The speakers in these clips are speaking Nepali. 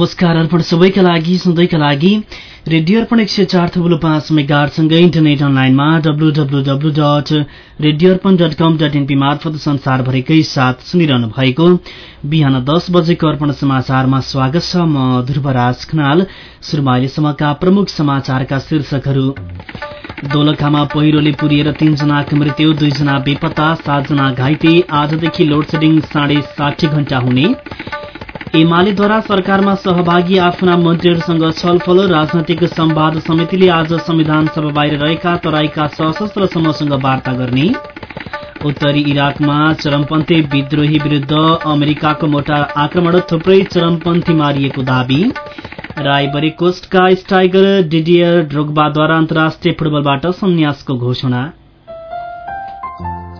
नमस्कार अर्पण सबैका लागि सधैँका लागि रेडियो अर्पण एक सय चार थुप्रो पाँच मेगाहरूसँगै इन्टरनेट अनलाइनमा W W W dot radio Arpan dot com dot NP मार्फत संसारभरिकै साथ सुनिरहनु भएको बिहान दस बजेको अर्पण समाचारमा स्वागत छ म ध्रुवराज खनाल। सुरुमा अहिलेसम्मका प्रमुख समाचारका शीर्षकहरू। दोलखामा पहिरोले पुरिएर तीनजनाको मृत्यु दुईजना बेपत्ता सातजना घाइते आजदेखि लोडसेडिङ साढे साठी घण्टा हुने। एमालेद्वारा सरकारमा सहभागी आफ्ना मन्त्रीहरूसँग छलफल राजनैतिक सम्वाद समितिले आज संविधान सभा बाहिर रहेका तराईका सशस्त्र समूहसँग वार्ता गर्ने। उत्तरी इराकमा चरमपन्थी विद्रोही विरूद्ध अमेरिकाको मोटार आक्रमण थुप्रै चरमपन्थी मारिएको दावी। रायबरी कोस्टका स्टाइगर डिडियर ड्रोगबाद्वारा अन्तर्राष्ट्रिय फुटबलबाट सन्यासको घोषणा।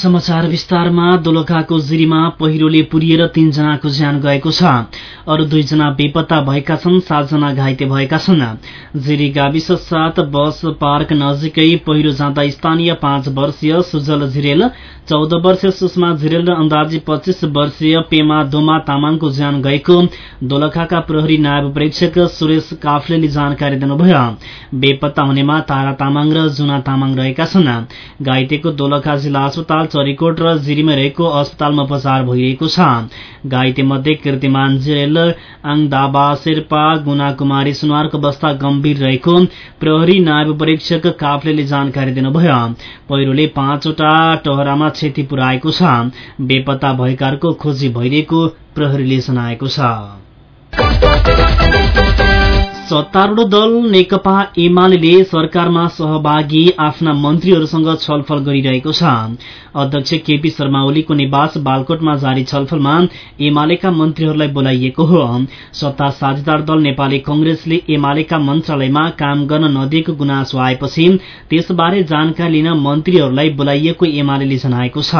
समाचार विस्तारमा दोलखाको जिरीमा पहिरोले पुरिएर तीनजनाको ज्यान गएको छ। अरू दुईजना बेपत्ता भएका छन् सातजना घाइते भएका छन्। जिरी गाविस सात बस पार्क नजिकै पहिरो जाँदा स्थानीय पाँच वर्षीय सुजल झिरेल चौध वर्षीय सुषमा झिरेल र अन्दाजी पच्चीस वर्षीय पेमा दोमा तामाङको ज्यान गएको। दोलखाका प्रहरी नायब प्रेक्षक सुरेश काफलेले जानकारी दिनुभयो। बेपत्ता हुनेमा तारा तामाङ र जुना तामाङ रहेका छन्। घाइतेको दोलखा जिल्ला अस्पताल चरीकोट र जिरीमा रहेको अस्पतालमा उपचार भइरहेको छ। घाइते मध्ये कीर्तिमान जिरेल आङदाबा शेर्पा गुना कुमारी सुनवारको अवस्था गम्भीर रहेको प्रहरी नायब परीक्षक काफ्ले जानकारी दिनुभयो। पहिरोले पाँचवटा टहरामा क्षति पुर्याएको छ। बेपत्ता भएकाहरूको खोजी भइरहेको प्रहरीले जनाएको छ। सत्तारूढ़ दल नेकपा एमाले सरकारमा सहभागी आफ्ना मन्त्रीहरूसँग छलफल गरिरहेको छ। अध्यक्ष केपी शर्मा ओलीको निवास बालकोटमा जारी छलफलमा एमालेका मन्त्रीहरूलाई बोलाइएको हो। सत्ता साझेदार दल नेपाली कंग्रेसले एमालेका मन्त्रालयमा काम गर्न नदिएको गुनासो आएपछि त्यसबारे जानकारी लिन मन्त्रीहरूलाई बोलाइएको एमाले जनाएको छ।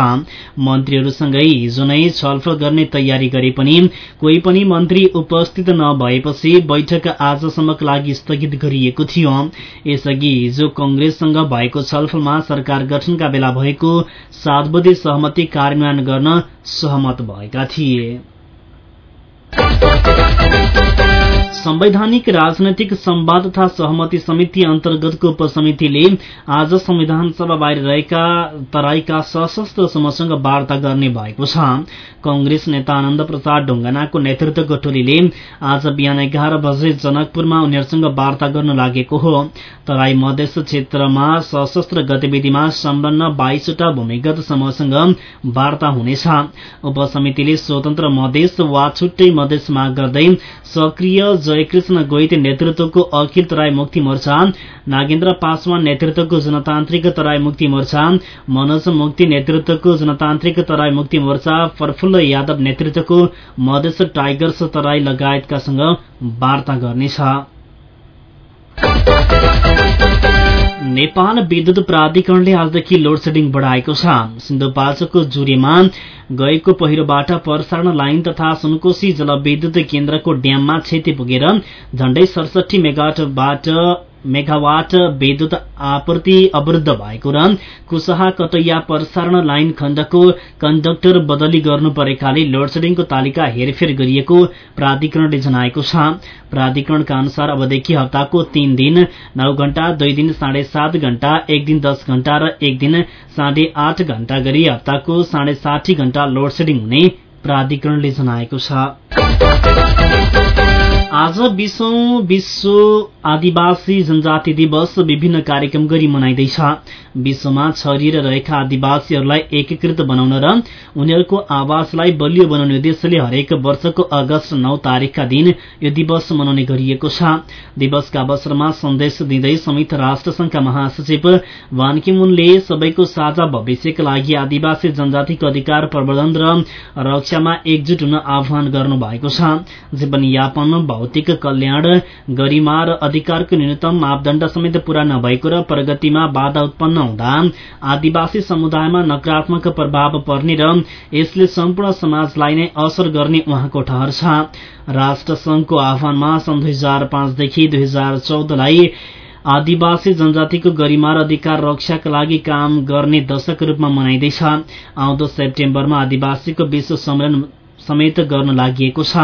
मन्त्रीहरूसँगै हिजो नै छलफल गर्ने तयारी गरे पनि कोही पनि मन्त्री उपस्थित नभएपछि बैठक आज सम्मका लागि स्थगित गरिएको थियो। यसअघि हिजो कंग्रेससँग भएको छलफलमा सरकार गठनका बेला भएको सात बजे सहमति कार्यान्वयन गर्न सहमत भएका थिए। संवैधानिक राजनैतिक सम्वाद तथा सहमति समिति अन्तर्गतको उपसमितिले आज संविधान सभा बाहिर रहेका तराईका सशस्त्र समूहसँग वार्ता गर्ने भएको छ। कंग्रेस नेता आनन्द प्रसाद ढुङ्गानाको नेतृत्वको टोलीले आज बिहान एघार बजे जनकपुरमा उनीहरूसँग वार्ता गर्न लागेको हो। तराई मधेस क्षेत्रमा सशस्त्र गतिविधिमा संलग्न बाइसवटा भूमिगत समूहसँग वार्ता हुनेछ। उपसमितिले स्वतन्त्र मधेस वा छुट्टै मधेस माग गर्दै सक्रिय जयकृष्ण गोइते नेतृत्वको अखिल तराई मुक्ति मोर्चा नागेन्द्र पासवान नेतृत्वको जनतान्त्रिक तराई मुक्ति मोर्चा मनोज मुक्ति नेतृत्वको जनतान्त्रिक तराई मुक्ति मोर्चा प्रफुल्ल यादव नेतृत्वको मधेस टाइगर्स तराई लगायतकासँग वार्ता गर्नेछ। नेपाल विद्युत प्राधिकरणले आजदेखि लोडसेडिङ बढाएको छ। सिन्धुपाल्चोकको जुरीमा गएको पहिरोबाट प्रसारण लाइन तथा सुनकोशी जलविद्युत केन्द्रको ड्याममा क्षति पुगेर झण्डै सडसठी मेगावाटबाट मेगावाट विद्युत आपूर्ति अवरुद्ध भएको र कुशहा कटैया प्रसारण लाइन खण्डको कण्डक्टर बदली गर्नु परेकाले लोडसेडिङको तालिका हेरफेर गरिएको प्राधिकरणले जनाएको छ। प्राधिकरणका अनुसार अबदेखि हप्ताको तीन दिन नौ घण्टा दुई दिन साढे सात घण्टा एक दिन दस घण्टा र एक दिन साढे आठ घण्टा गरी हप्ताको साढे साठी घण्टा लोडसेडिङ हुने प्राधिकरणले जनाएको छ। आज विश्व विश्व आदिवासी जनजाति दिवस विभिन्न कार्यक्रम गरी मनाइँदैछ। विश्वमा छरिएर रहेका आदिवासीहरूलाई एकीकृत बनाउन र उनीहरूको आवासलाई बलियो बनाउने उद्देश्यले हरेक वर्षको अगस्त नौ तारिकका दिन यो दिवस मनाउने गरिएको छ। दिवसका अवसरमा सन्देश दिँदै संयुक्त राष्ट्र संघका महासचिव वानकिमुनले सबैको साझा भविष्यका लागि आदिवासी जनजातिको अधिकार प्रवर्धन र रक्षामा एकजुट हुन आह्वान गर्नु भएको छ जीवनयापन भौतिक कल्याण गरिमा र अधिकारको न्यूनतम मापदण्ड समेत पूरा नभएको र प्रगतिमा बाधा उत्पन्न हुँदा आदिवासी समुदायमा नकारात्मक प्रभाव पर्ने र यसले सम्पूर्ण समाजलाई नै असर गर्ने उहाँको ठहर छ। राष्ट्रसंघको आह्वानमा सन् दुई हजार पाँचदेखि दुई हजार चौधलाई आदिवासी जनजातिको गरिमा र अधिकार रक्षाका लागि काम गर्ने दशक रूपमा मनाइँदैछ। आउँदो सेप्टेम्बरमा आदिवासीको विश्व सम्मेलन समेत गर्न लागि छ।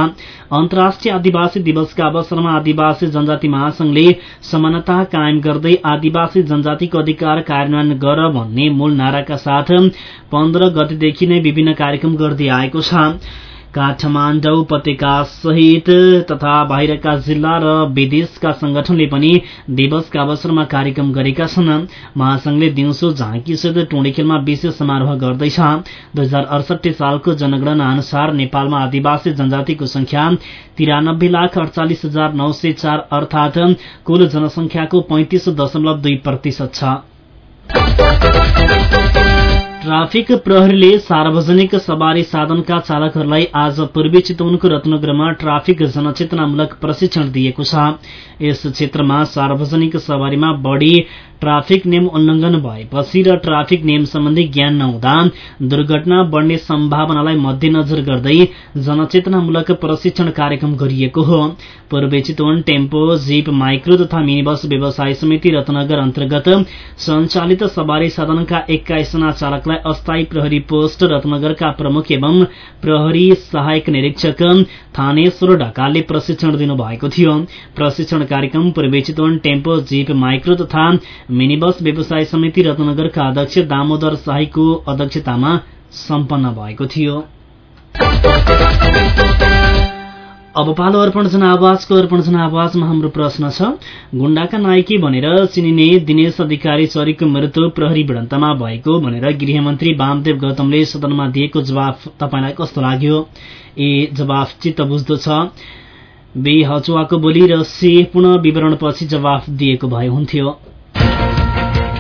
अन्तर्राष्ट्रिय आदिवासी दिवसका अवसरमा आदिवासी जनजाति महासंघले समानता कायम गर्दै आदिवासी जनजातिको अधिकार कार्यान्वयन गर भन्ने मूल नाराका साथ पन्ध्र गतेदेखि नै विभिन्न कार्यक्रम गर्दै आएको छ। काठमाडौँ उपत्यका सहित तथा बाहिरका जिल्ला र विदेशका संगठनले पनि दिवसका अवसरमा कार्यक्रम गरेका छन्। महासंघले दिउँसो झाँकीसहित खेलमा विशेष समारोह गर्दैछ। दुई हजार अडसठी सालको जनगणना अनुसार नेपालमा आदिवासी जनजातिको संख्या तिरानब्बे लाख अडचालिस हजार नौ सय चार अर्थात कुल जनसंख्याको पैंतिस दशमलव दुई प्रतिशत छ। ट्राफिक प्रहरीले सार्वजनिक सवारी साधनका चालकहरूलाई आज पूर्वी चितवनको रत्नगरमा ट्राफिक जनचेतनामूलक प्रशिक्षण दिएको छ। यस क्षेत्रमा सार्वजनिक सवारीमा बढ़ी ट्राफिक नियम उल्लंघन भएपछि र ट्राफिक नियम सम्बन्धी ज्ञान नहुँदा दुर्घटना बढ़ने सम्भावनालाई मध्यनजर गर्दै जनचेतनामूलक प्रशिक्षण कार्यक्रम गरिएको हो। पूर्वी चितवन टेम्पो जीप माइक्रो तथा मिनी बस व्यवसाय समिति रत्नगर अन्तर्गत सञ्चालित सवारी साधनका एक्काइसजना चालकलाई अस्थायी प्रहरी पोस्ट रत्नगरका प्रमुख एवं प्रहरी सहायक निरीक्षक थानेश्वर ढकालले प्रशिक्षण दिनुभएको थियो। प्रशिक्षण कार्यक्रम पूर्वी चितवन टेम्पो जीप माइक्रो तथा मिनी बस व्यवसाय समिति रत्नगरका अध्यक्ष दामोदर शाहीको अध्यक्षतामा सम्पन्न भएको थियो। अब पालो अर्पण जनावासको अर्पण जनावासमा हाम्रो प्रश्न छ गुण्डाका नायकी भनेर चिनिने दिनेश अधिकारी चरीको मृत्यु प्रहरी भिडन्तमा भएको भनेर गृहमन्त्री वामदेव गौतमले सदनमा दिएको जवाफ तपाईँलाई कस्तो लाग्यो? ए जवाफ चित्त बुझ्दो छ। बी हचुवाको बोली र सी पुनः विवरणपछि जवाफ दिएको भए हुन्थ्यो।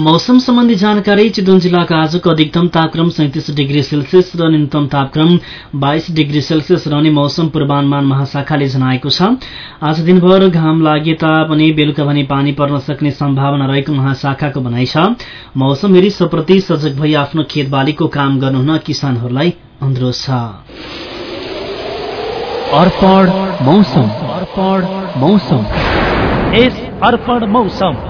मौसम सम्बन्धी जानकारी चितवन जिल्लाको आजको अधिकतम तापक्रम सैतिस डिग्री सेल्सियस र न्यूनतम तापक्रम बाइस डिग्री सेल्सियस रहने मौसम पूर्वानुमान महाशाखाले जनाएको छ। आज दिनभर घाम लागे तापनि बेलुका भने पानी पर्न सक्ने सम्भावना रहेको महाशाखाको भनाइ छ। मौसम हेरी सप्रति सजग भई आफ्नो खेतबालीको काम गर्नुहुन किसानहरूलाई अनुरोध छ। अर्पण मौसम। अर्पण मौसम। यस अर्पण मौसम।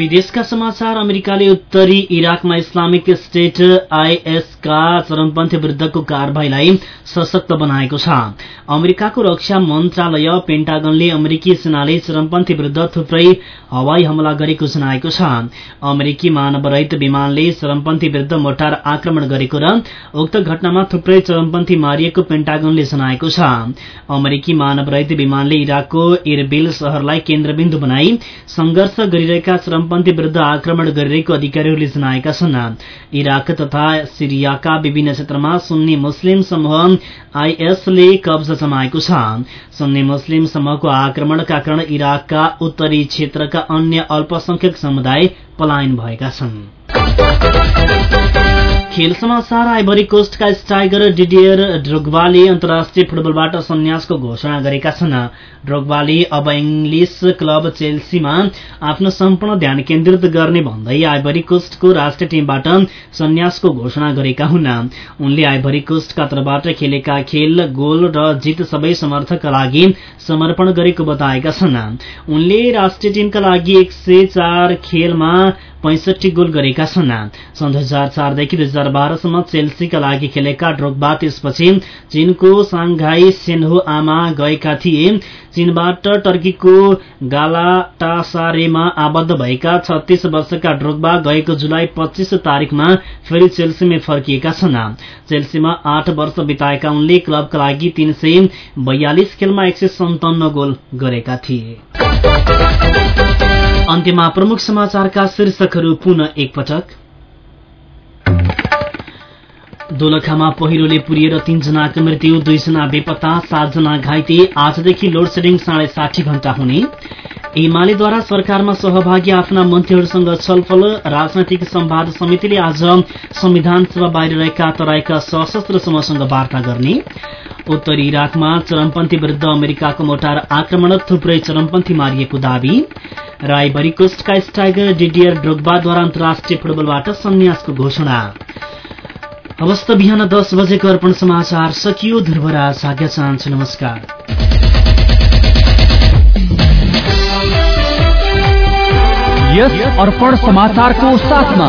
विदेशका समाचार अमेरिकाले उत्तरी इराकमा इस्लामिक स्टेट आइएसका चरमपन्थी विरुद्धको कारवाहीलाई सशक्त बनाएको छ। अमेरिकाको रक्षा मन्त्रालय पेन्टागनले अमेरिकी सेनाले चरमपन्थी विरुद्ध थुप्रै हवाई हमला गरेको जनाएको छ। अमेरिकी मानवरहित विमानले चरमपन्थी विरुद्ध मोटार आक्रमण गरेको र उक्त घटनामा थुप्रै चरमपन्थी मारिएको पेन्टागनले जनाएको छ। अमेरिकी मानवरहित विमानले इराकको इरबिल शहरलाई केन्द्रबिन्दु बनाई संघर्ष गरिरहेका चरमपन्थी विरुद्ध आक्रमण गरिरहेको अधिकारीहरूले जनाएका छन् इराक तथा सिरियाका विभिन्न क्षेत्रमा सुन्नी मुस्लिम समूह आइएसले कब्जा जमाएको छ सुन्नी मुस्लिम समूहको आक्रमणका कारण इराकका उत्तरी क्षेत्रका अन्य अल्पसंख्यक समुदाय पलायन भएका छन्। खेल समाचार आइभरी कोस्टका स्ट्राइकर डिडियर ड्रोगवाले अन्तर्राष्ट्रिय फुटबलबाट सन्यासको घोषणा गरेका छन्। ड्रोगवाले अब इङ्ग्लिस क्लब चेल्सीमा आफ्नो सम्पूर्ण ध्यान केन्द्रित गर्ने भन्दै आइभरी कोस्टको राष्ट्रिय टिमबाट सन्यासको घोषणा गरेका हुन्। उनले आइभरी कोस्टका तर्फबाट खेलेका खेल गोल र जित सबै समर्थकका लागि समर्पण गरेको बताएका छन्। उनले राष्ट्रिय टिमका लागि एक खेलमा पैंसठी गोल गरेका छन्। सन् दुई हजार चारदेखि दुई हजार बाह्रसम्म चेल्सीका लागि खेलेका ड्रोगबा त्यसपछि चीनको साङ्घाई सेन्हो आमा गएका थिए। चीनबाट टर्कीको गालाटासारेमा आबद्ध भएका छत्तीस वर्षका ड्रोगबा गएको जुलाई पच्चीस तारिकमा फेरि चेल्सीमै फर्किएका छन्। चेल्सीमा आठ वर्ष बिताएका उनले क्लबका लागि तीन सय बयालिस खेलमा एक सय सन्ताउन्न गोल गरेका थिए। अन्त्यमा प्रमुख समाचारका शीर्षकहरू पुनः एकपटक। दोलखामा पहिरोले पुरिएर तीनजनाको मृत्यु दुईजना बेपत्ता सातजना घाइते आजदेखि लोड सेडिङ साढे साठी घण्टा हुने। एमालेद्वारा सरकारमा सहभागी आफ्ना मन्त्रीहरूसँग छलफल राजनैतिक सम्वाद समितिले आज संविधान सभा बाहिर रहेका तराईका सशस्त्र समूहसँग वार्ता गर्ने। उत्तरी इराकमा चरमपन्थी विरूद्ध अमेरिकाको मोटार आक्रमण थुप्रै चरमपन्थी मारिएको दावी। राईबरी कोस्टका स्टाइगर डिडियर ड्रोगबाद्वारा अन्तर्राष्ट्रिय फुटबलबाट सन्यासको घोषणा। अवस्था बिहान दस बजेको अर्पण समाचार सकियो ध्रुवराज आज्ञा चाहन्छु नमस्कार। यस अर्पण समाचारको साथमा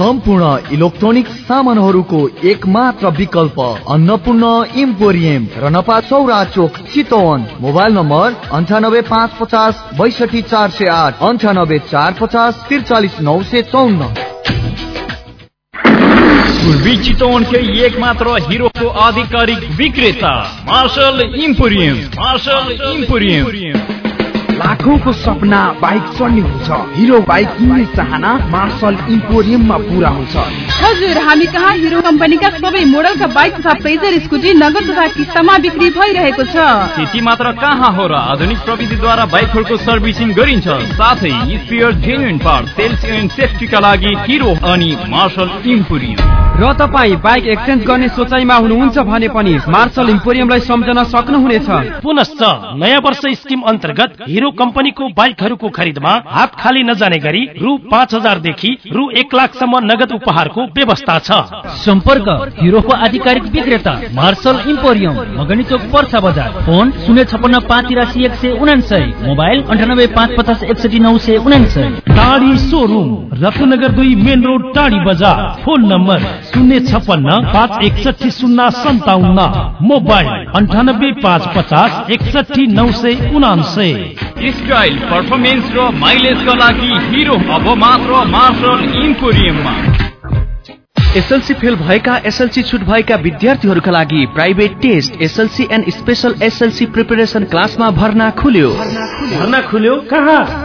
सम्पूर्ण इलेक्ट्रोनिक सामानहरूको एक मात्र विकल्प अन्नपूर्ण इम्पोरियम रनपा चौरा चोक चितवन। मोबाइल नम्बर अन्ठानब्बे पाँच पचास बैसठी चार सय आठ अन्ठानब्बे चार पचास त्रिचालिस नौ सय चौन्न। पूर्वी चितवन के एक मात्र हीरो को आधिकारिक विक्रेता मार्शल इम्पोरियम। Marshal emporium. लाखौंको सपना बाइक चढ्ने हुन्छ। हिरो बाइक किन्ने चाहना मार्शल इम्पोरियममा पुरा हुन्छ। हजुर हामी कहाँ हिरो कम्पनीका सबै मोडलका बाइक तथा प्लेजर स्कुटी नगद तथा किस्तामा बिक्री भइरहेको छ। त्यति मात्र कहाँ हो र आधुनिक प्रविधिद्वारा बाइकहरूको सर्भिसिङ गरिन्छ? साथै spare genuine part sales and सेफ्टीका लागि हिरो अनि मार्शल इम्पोरियम। र तपाईँ बाइक एक्सचेन्ज गर्ने सोचाइमा हुनुहुन्छ भने पनि मार्शल इम्पोरियमलाई सम्झन सक्नुहुनेछ। पुनश्च नयाँ वर्ष स्किम अन्तर्गत हिरो कम्पनीको बाइकहरूको खरिदमा हात खाली नजाने गरी रु पाँच हजारदेखि रु एक लाखसम्म नगद उपहारको व्यवस्था छ। सम्पर्क हिरोको आधिकारिक विक्रेता मार्शल इम्पोरियम मगनी चोक पर्सा बजार। फोन शून्य छपन्न पाँच तिरासी एक सय उनासय मोबाइल अन्ठानब्बे पाँच पचास एकसठी नौ सय उनासय टाढी सोरुम रत्नगर दुई मेन रोड टाढी बजार। फोन नम्बर शून्य छपन्न पाँच एकसठी शून्य सन्ताउन्न मोबाइल अन्ठानब्बे पाँच पचास एकसठी नौ सय उनासय स्टाइल पर्फर्मेन्स र माइलेजका लागि हिरो अब मात्र मार्शल इम्पोरियममा एसएलसी फेल भएका एसएलसी छुट भएका विद्यार्थीहरूका लागि private test SLC and special SLC preparation क्लासमा भर्ना खुल्यो। भर्ना खुल्यो? कहाँ?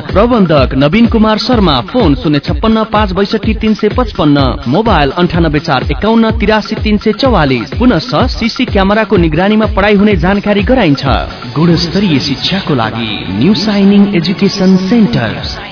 प्रबन्धक नवीन कुमार शर्मा फोन शून्य छप्पन्न पाँच बैसठी तिन सय पचपन्न मोबाइल अन्ठानब्बे चार एकाउन्न तिरासी तिन सय चौवालिस। पुनश सिसी क्यामेराको निगरानीमा पढाइ हुने जानकारी गराइन्छ। गुणस्तरीय शिक्षाको लागि न्यू साइनिङ एजुकेसन सेन्टर।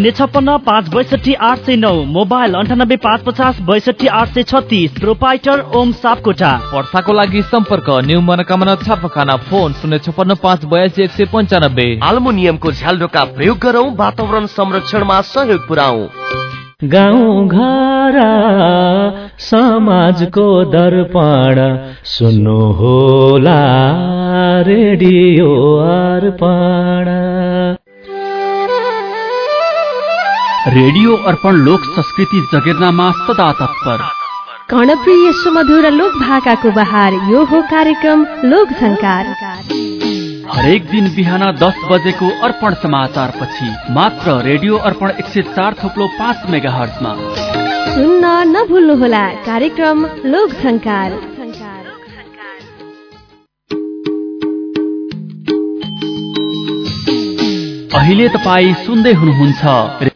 शून्य छप्पन्न पाँच बैसठी आठ सय नौ मोबाइल अन्ठानब्बे पाँच पचास बैसठी आठ सय छत्तिस प्रोपाइटर ओम सापकोटा वर्षाको लागि सम्पर्क न्यू मनोकामना छापाखाना फोन शून्य छप्पन्न पाँच बयासी एक सय पन्चानब्बे। आल्मुनियमको झ्यालडोका प्रयोग गरौँ वातावरण संरक्षणमा सहयोग पुऱ्याउ गाउँ घर समाजको दर्पण सुन्नु होला रेडियो अर्पण। रेडियो अर्पण लोक संस्कृति जगेर्नामा सदा तत्पर। कर्णप्रिय सुमधुर लोक भाकाको बहार यो हो कार्यक्रम लोक झङ्कार। हरेक दिन बिहान दस बजेको अर्पण समाचार पछि मात्र रेडियो अर्पण एक सय चार थोप्लो पाँच मेगा हर्जमा सुन्न नभुल्नुहोला कार्यक्रम लोक झङ्कार। अहिले तपाईँ सुन्दै हुनुहुन्छ